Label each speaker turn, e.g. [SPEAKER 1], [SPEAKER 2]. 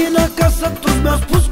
[SPEAKER 1] din acasă tu mi-au spus